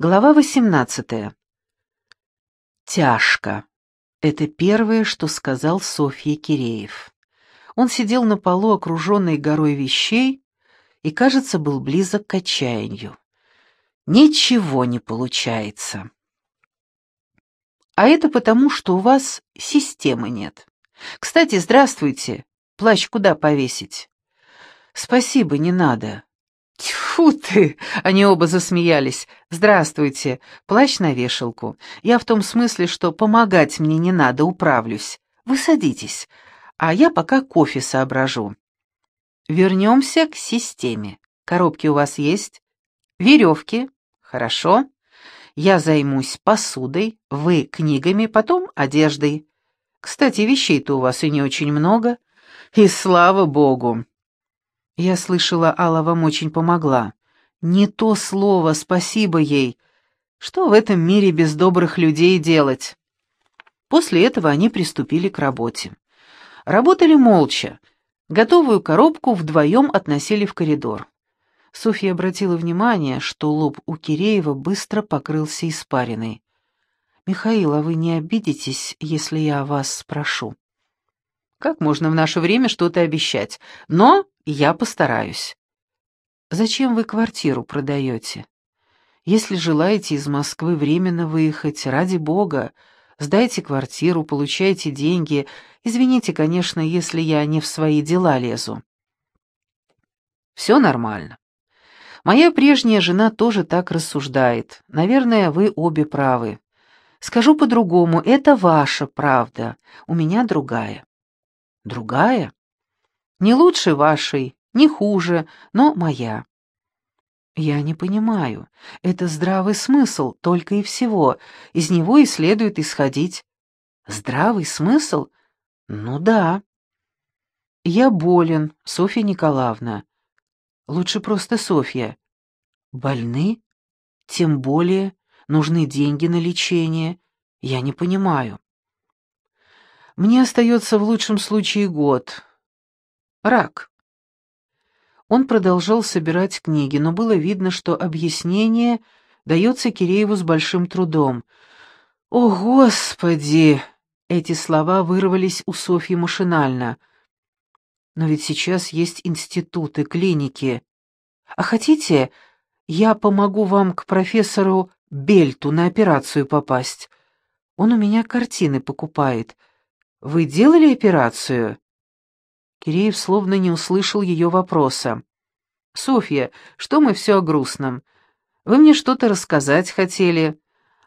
Глава 18. Тяжко. Это первое, что сказал Софье Киреев. Он сидел на полу, окруженный горой вещей, и, кажется, был близок к отчаянию. Ничего не получается. А это потому, что у вас системы нет. Кстати, здравствуйте. Плащ куда повесить? Спасибо, не надо. «Тьфу ты!» — они оба засмеялись. «Здравствуйте. Плащ на вешалку. Я в том смысле, что помогать мне не надо, управлюсь. Вы садитесь, а я пока кофе соображу». Вернемся к системе. Коробки у вас есть? Веревки? Хорошо. Я займусь посудой, вы книгами, потом одеждой. Кстати, вещей-то у вас и не очень много. И слава богу. Я слышала, Алла вам очень помогла. Не то слово, спасибо ей. Что в этом мире без добрых людей делать? После этого они приступили к работе. Работали молча. Готовую коробку вдвоем относили в коридор. Софья обратила внимание, что лоб у Киреева быстро покрылся испариной. «Михаил, а вы не обидитесь, если я вас спрошу?» «Как можно в наше время что-то обещать? Но я постараюсь. Зачем вы квартиру продаете? Если желаете из Москвы временно выехать, ради бога, сдайте квартиру, получайте деньги. Извините, конечно, если я не в свои дела лезу. Все нормально. Моя прежняя жена тоже так рассуждает. Наверное, вы обе правы. Скажу по-другому, это ваша правда, у меня другая. Другая? Не лучше вашей, не хуже, но моя. Я не понимаю. Это здравый смысл, только и всего. Из него и следует исходить. Здравый смысл? Ну да. Я болен, Софья Николаевна. Лучше просто Софья. Больны? Тем более нужны деньги на лечение. Я не понимаю. Мне остается в лучшем случае год, Рак. Он продолжал собирать книги, но было видно, что объяснение дается Кирееву с большим трудом. «О, Господи!» Эти слова вырвались у Софьи машинально. «Но ведь сейчас есть институты, клиники. А хотите, я помогу вам к профессору Бельту на операцию попасть? Он у меня картины покупает. Вы делали операцию?» Киреев словно не услышал ее вопроса. «Софья, что мы все о грустном? Вы мне что-то рассказать хотели.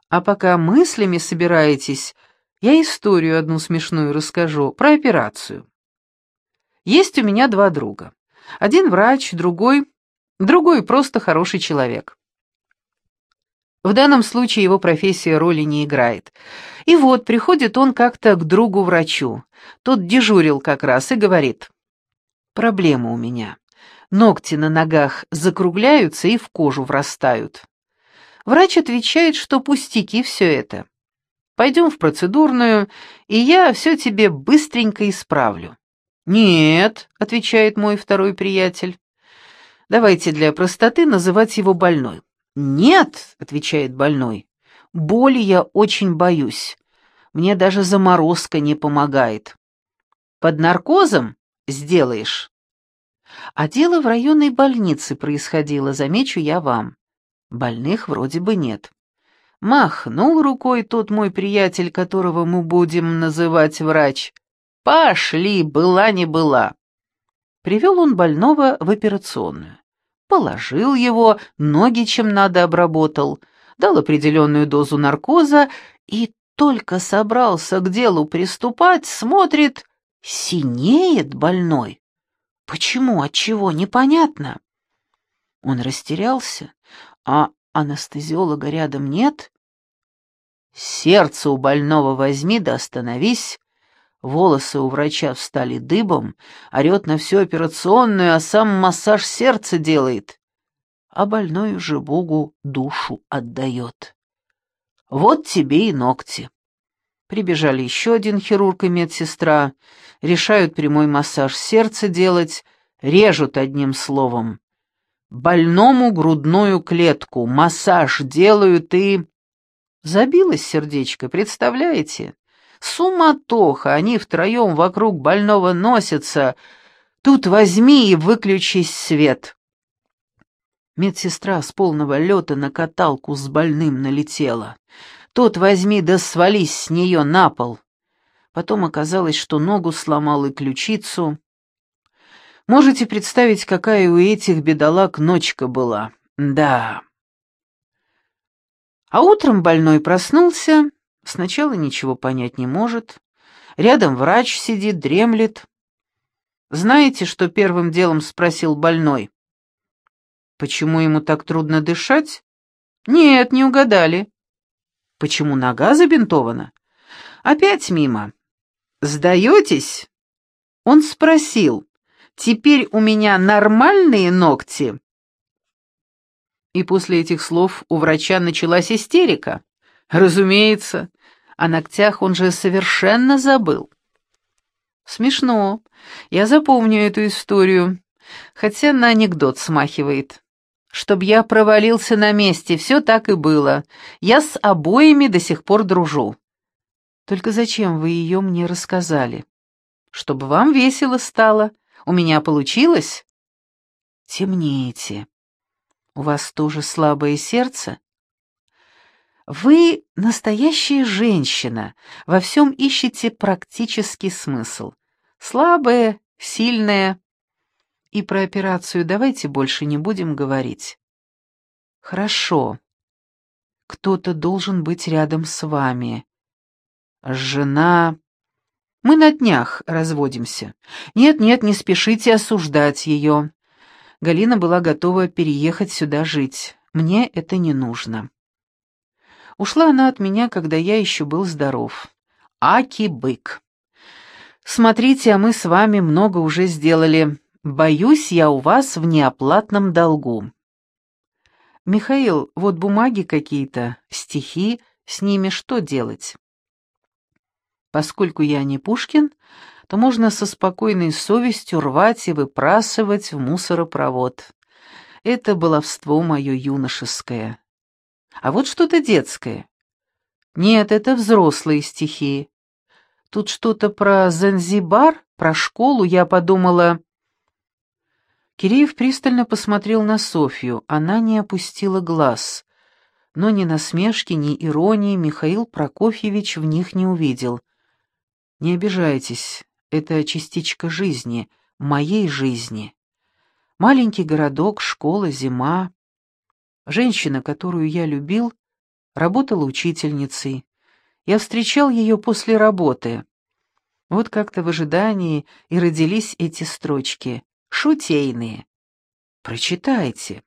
А пока мыслями собираетесь, я историю одну смешную расскажу про операцию. Есть у меня два друга. Один врач, другой... Другой просто хороший человек. В данном случае его профессия роли не играет. И вот приходит он как-то к другу-врачу. Тот дежурил как раз и говорит. «Проблема у меня. Ногти на ногах закругляются и в кожу врастают». Врач отвечает, что пустяки все это. Пойдем в процедурную, и я все тебе быстренько исправлю. «Нет», — отвечает мой второй приятель. Давайте для простоты называть его больной. «Нет», — отвечает больной, — «боли я очень боюсь. Мне даже заморозка не помогает. Под наркозом сделаешь». А дело в районной больнице происходило, замечу я вам. Больных вроде бы нет. Махнул рукой тот мой приятель, которого мы будем называть врач. «Пошли, была не была». Привел он больного в операционную положил его, ноги чем надо обработал, дал определенную дозу наркоза и только собрался к делу приступать, смотрит, синеет больной. Почему, от чего, непонятно. Он растерялся, а анестезиолога рядом нет. Сердце у больного возьми да остановись, Волосы у врача встали дыбом, орет на всю операционную, а сам массаж сердца делает. А больной уже Богу душу отдает. Вот тебе и ногти. Прибежали еще один хирург и медсестра, решают прямой массаж сердца делать, режут одним словом. Больному грудную клетку, массаж делают и... Забилось сердечко, представляете? Суматоха, они втроем вокруг больного носятся. Тут возьми и выключи свет. Медсестра с полного лета на каталку с больным налетела. Тот возьми да свались с нее на пол. Потом оказалось, что ногу сломал и ключицу. Можете представить, какая у этих бедолаг ночка была. Да. А утром больной проснулся, сначала ничего понять не может. Рядом врач сидит, дремлет. Знаете, что первым делом спросил больной? Почему ему так трудно дышать? Нет, не угадали. Почему нога забинтована? Опять мимо. Сдаетесь? Он спросил, теперь у меня нормальные ногти? И после этих слов у врача началась истерика. Разумеется, о ногтях он же совершенно забыл. Смешно. Я запомню эту историю, хотя на анекдот смахивает. Чтоб я провалился на месте, все так и было. Я с обоими до сих пор дружу. Только зачем вы ее мне рассказали? Чтобы вам весело стало. У меня получилось? Темнеете. У вас тоже слабое сердце? Вы настоящая женщина, во всем ищете практический смысл. Слабая, сильная. И про операцию давайте больше не будем говорить. Хорошо. Кто-то должен быть рядом с вами. Жена... Мы на днях разводимся. Нет-нет, не спешите осуждать ее. Галина была готова переехать сюда жить. Мне это не нужно. Ушла она от меня, когда я еще был здоров. Аки-бык. Смотрите, а мы с вами много уже сделали. Боюсь, я у вас в неоплатном долгу. Михаил, вот бумаги какие-то, стихи, с ними что делать? Поскольку я не Пушкин, то можно со спокойной совестью рвать и выпрасывать в мусоропровод. Это баловство мое юношеское. А вот что-то детское. Нет, это взрослые стихи. Тут что-то про Занзибар, про школу, я подумала... Киреев пристально посмотрел на Софью, она не опустила глаз. Но ни насмешки, ни иронии Михаил Прокофьевич в них не увидел. «Не обижайтесь, это частичка жизни, моей жизни. Маленький городок, школа, зима. Женщина, которую я любил, работала учительницей. Я встречал ее после работы. Вот как-то в ожидании и родились эти строчки, шутейные. Прочитайте.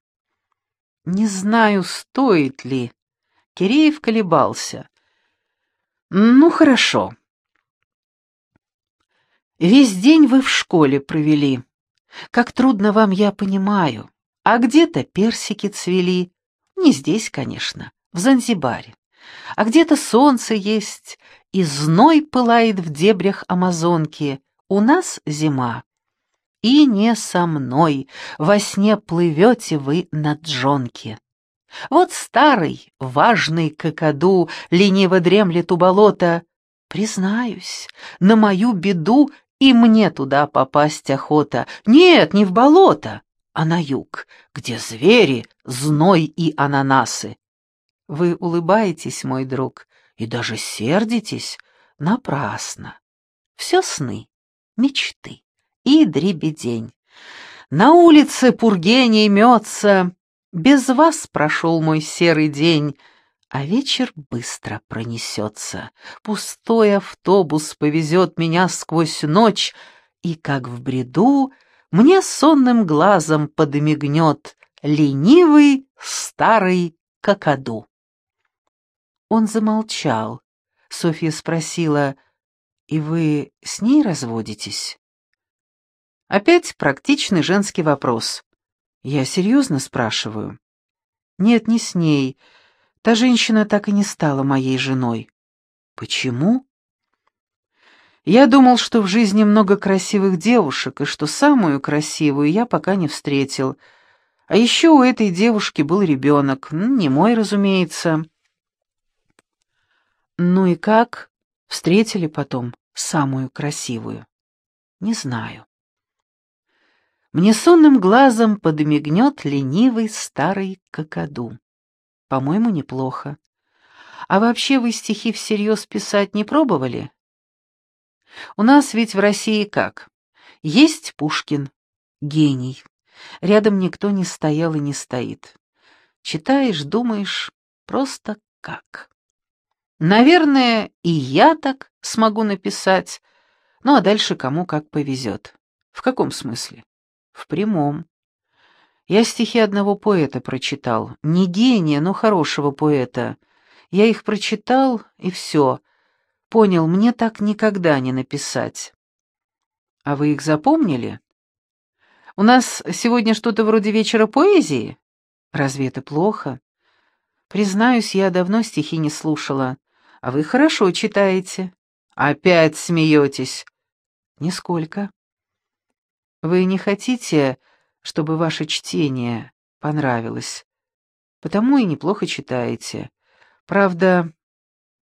Не знаю, стоит ли. Киреев колебался. Ну, хорошо. Весь день вы в школе провели. Как трудно вам, я понимаю. А где-то персики цвели. Не здесь, конечно, в Занзибаре. А где-то солнце есть, и зной пылает в дебрях Амазонки. У нас зима. И не со мной, во сне плывете вы на джонке. Вот старый, важный какаду лениво дремлет у болота. Признаюсь, на мою беду и мне туда попасть охота. Нет, не в болото, а на юг, где звери, зной и ананасы. Вы улыбаетесь, мой друг, и даже сердитесь напрасно. Все сны, мечты и дребедень. На улице Пургений мется, без вас прошел мой серый день, а вечер быстро пронесется. Пустой автобус повезет меня сквозь ночь, и, как в бреду, мне сонным глазом подмигнет ленивый старый какаду. Он замолчал. Софья спросила, «И вы с ней разводитесь?» Опять практичный женский вопрос. Я серьезно спрашиваю. «Нет, не с ней. Та женщина так и не стала моей женой. Почему? Я думал, что в жизни много красивых девушек, и что самую красивую я пока не встретил. А еще у этой девушки был ребенок, не мой, разумеется. Ну и как? Встретили потом самую красивую? Не знаю. Мне сонным глазом подмигнет ленивый старый какаду. По-моему, неплохо. А вообще вы стихи всерьез писать не пробовали? У нас ведь в России как? Есть Пушкин, гений. Рядом никто не стоял и не стоит. Читаешь, думаешь, просто как. Наверное, и я так смогу написать, ну а дальше кому как повезет. В каком смысле? В прямом. Я стихи одного поэта прочитал. Не гения, но хорошего поэта. Я их прочитал, и все. Понял, мне так никогда не написать. А вы их запомнили? У нас сегодня что-то вроде вечера поэзии? Разве это плохо? Признаюсь, я давно стихи не слушала. А вы хорошо читаете. Опять смеетесь. Нисколько. Вы не хотите чтобы ваше чтение понравилось. Потому и неплохо читаете. Правда,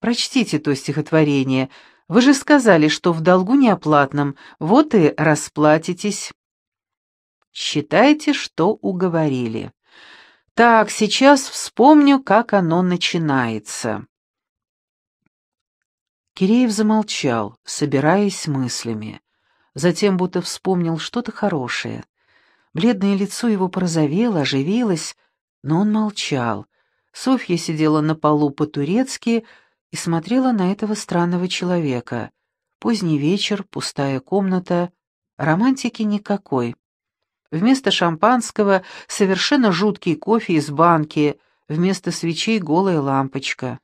прочтите то стихотворение. Вы же сказали, что в долгу неоплатном, вот и расплатитесь. Считайте, что уговорили. Так, сейчас вспомню, как оно начинается. Киреев замолчал, собираясь мыслями. Затем будто вспомнил что-то хорошее. Бледное лицо его порозовело, оживилось, но он молчал. Софья сидела на полу по-турецки и смотрела на этого странного человека. Поздний вечер, пустая комната, романтики никакой. Вместо шампанского совершенно жуткий кофе из банки, вместо свечей голая лампочка.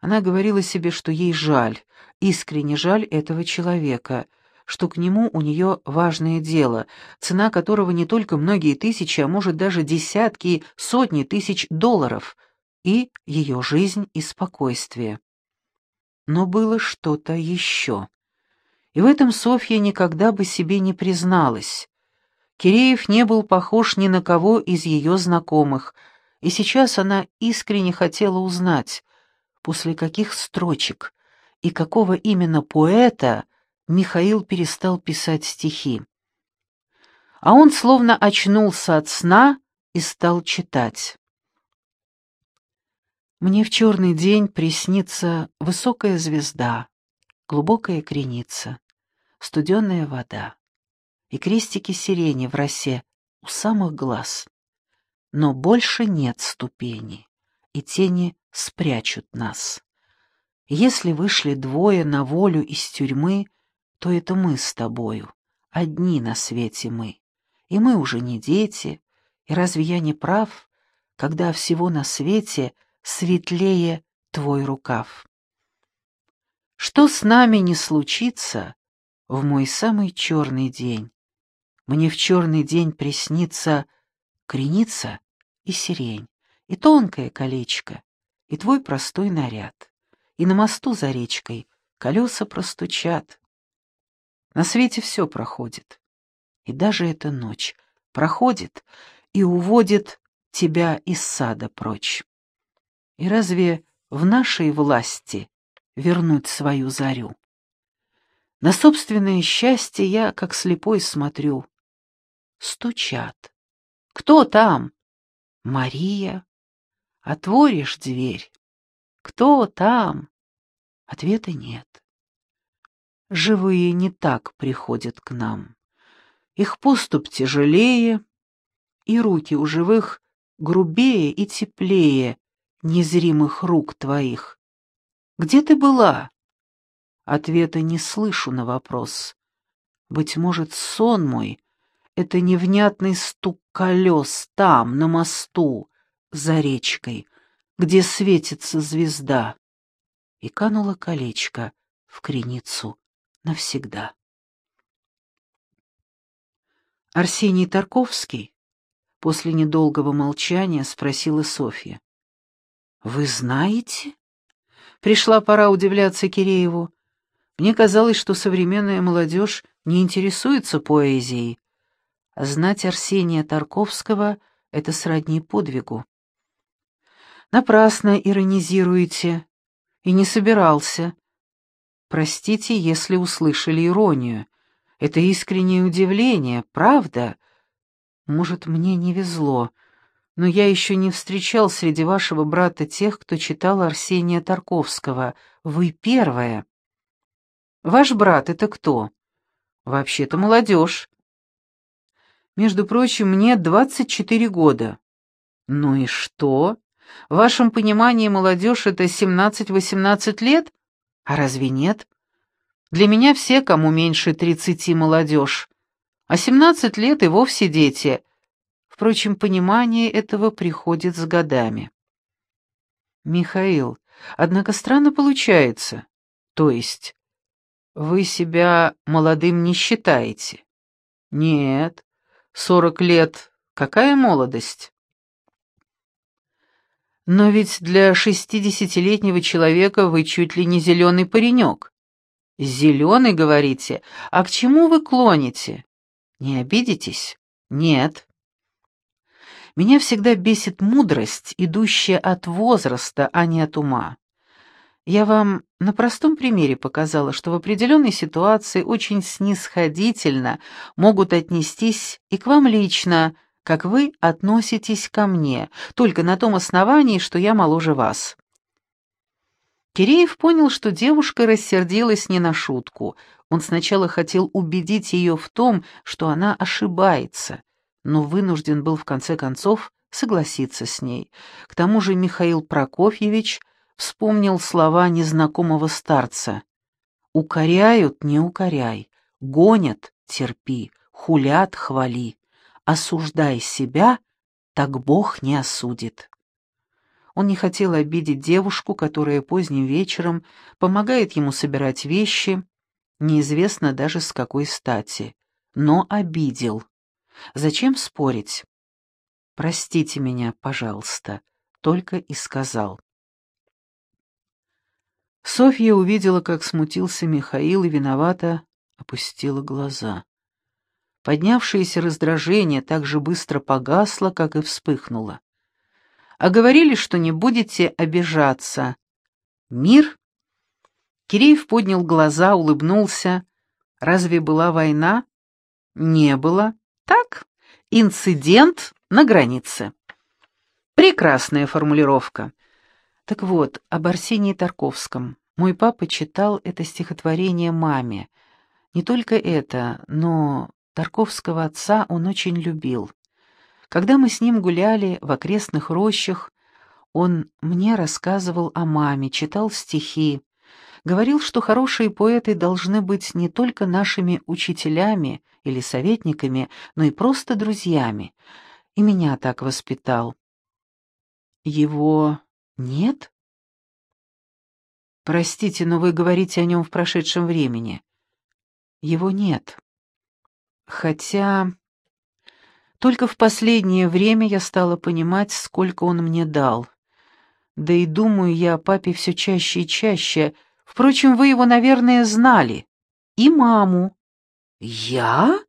Она говорила себе, что ей жаль, искренне жаль этого человека — что к нему у нее важное дело, цена которого не только многие тысячи, а может даже десятки, сотни тысяч долларов, и ее жизнь и спокойствие. Но было что-то еще. И в этом Софья никогда бы себе не призналась. Киреев не был похож ни на кого из ее знакомых, и сейчас она искренне хотела узнать, после каких строчек и какого именно поэта Михаил перестал писать стихи. А он словно очнулся от сна и стал читать. Мне в черный день приснится высокая звезда, глубокая креница, студеная вода и крестики сирени в росе у самых глаз. Но больше нет ступени, и тени спрячут нас. Если вышли двое на волю из тюрьмы, то это мы с тобою, одни на свете мы. И мы уже не дети, и разве я не прав, когда всего на свете светлее твой рукав? Что с нами не случится в мой самый черный день? Мне в черный день приснится креница и сирень, и тонкое колечко, и твой простой наряд, и на мосту за речкой колеса простучат, на свете все проходит. И даже эта ночь проходит и уводит тебя из сада прочь. И разве в нашей власти вернуть свою зарю? На собственное счастье я, как слепой, смотрю. Стучат. Кто там? Мария. Отворишь дверь. Кто там? Ответа нет. Живые не так приходят к нам. Их поступ тяжелее, и руки у живых грубее и теплее незримых рук твоих. Где ты была? Ответа не слышу на вопрос. Быть может, сон мой — это невнятный стук колес там, на мосту, за речкой, где светится звезда. И кануло колечко в креницу навсегда. Арсений Тарковский после недолгого молчания спросила Софья. «Вы знаете?» Пришла пора удивляться Кирееву. Мне казалось, что современная молодежь не интересуется поэзией. А знать Арсения Тарковского Это сродни подвигу. Напрасно иронизируете. И не собирался. Простите, если услышали иронию. Это искреннее удивление, правда? Может, мне не везло, но я еще не встречал среди вашего брата тех, кто читал Арсения Тарковского. Вы первая. Ваш брат — это кто? Вообще-то молодежь. Между прочим, мне 24 года. Ну и что? В вашем понимании молодежь — это 17-18 лет? А разве нет? Для меня все, кому меньше 30 молодежь. А 17 лет и вовсе дети. Впрочем, понимание этого приходит с годами. Михаил, однако странно получается. То есть, вы себя молодым не считаете? Нет, сорок лет — какая молодость? Но ведь для шестидесятилетнего человека вы чуть ли не зеленый паренек. Зеленый, говорите? А к чему вы клоните? Не обидитесь? Нет. Меня всегда бесит мудрость, идущая от возраста, а не от ума. Я вам на простом примере показала, что в определенной ситуации очень снисходительно могут отнестись и к вам лично, как вы относитесь ко мне, только на том основании, что я моложе вас. Киреев понял, что девушка рассердилась не на шутку. Он сначала хотел убедить ее в том, что она ошибается, но вынужден был в конце концов согласиться с ней. К тому же Михаил Прокофьевич вспомнил слова незнакомого старца. «Укоряют — не укоряй, гонят — терпи, хулят — хвали, осуждай себя, так Бог не осудит». Он не хотел обидеть девушку, которая поздним вечером помогает ему собирать вещи, неизвестно даже с какой стати, но обидел. Зачем спорить? «Простите меня, пожалуйста», — только и сказал. Софья увидела, как смутился Михаил, и виновато опустила глаза. Поднявшееся раздражение так же быстро погасло, как и вспыхнуло. «А говорили, что не будете обижаться. Мир?» Киреев поднял глаза, улыбнулся. «Разве была война?» «Не было. Инцидент на границе. Прекрасная формулировка. Так вот, об Арсении Тарковском. Мой папа читал это стихотворение маме. Не только это, но Тарковского отца он очень любил. Когда мы с ним гуляли в окрестных рощах, он мне рассказывал о маме, читал стихи, говорил, что хорошие поэты должны быть не только нашими учителями или советниками, но и просто друзьями. И меня так воспитал. Его нет? Простите, но вы говорите о нем в прошедшем времени. Его нет. Хотя... Только в последнее время я стала понимать, сколько он мне дал. Да и думаю я о папе все чаще и чаще. Впрочем, вы его, наверное, знали. И маму. «Я?»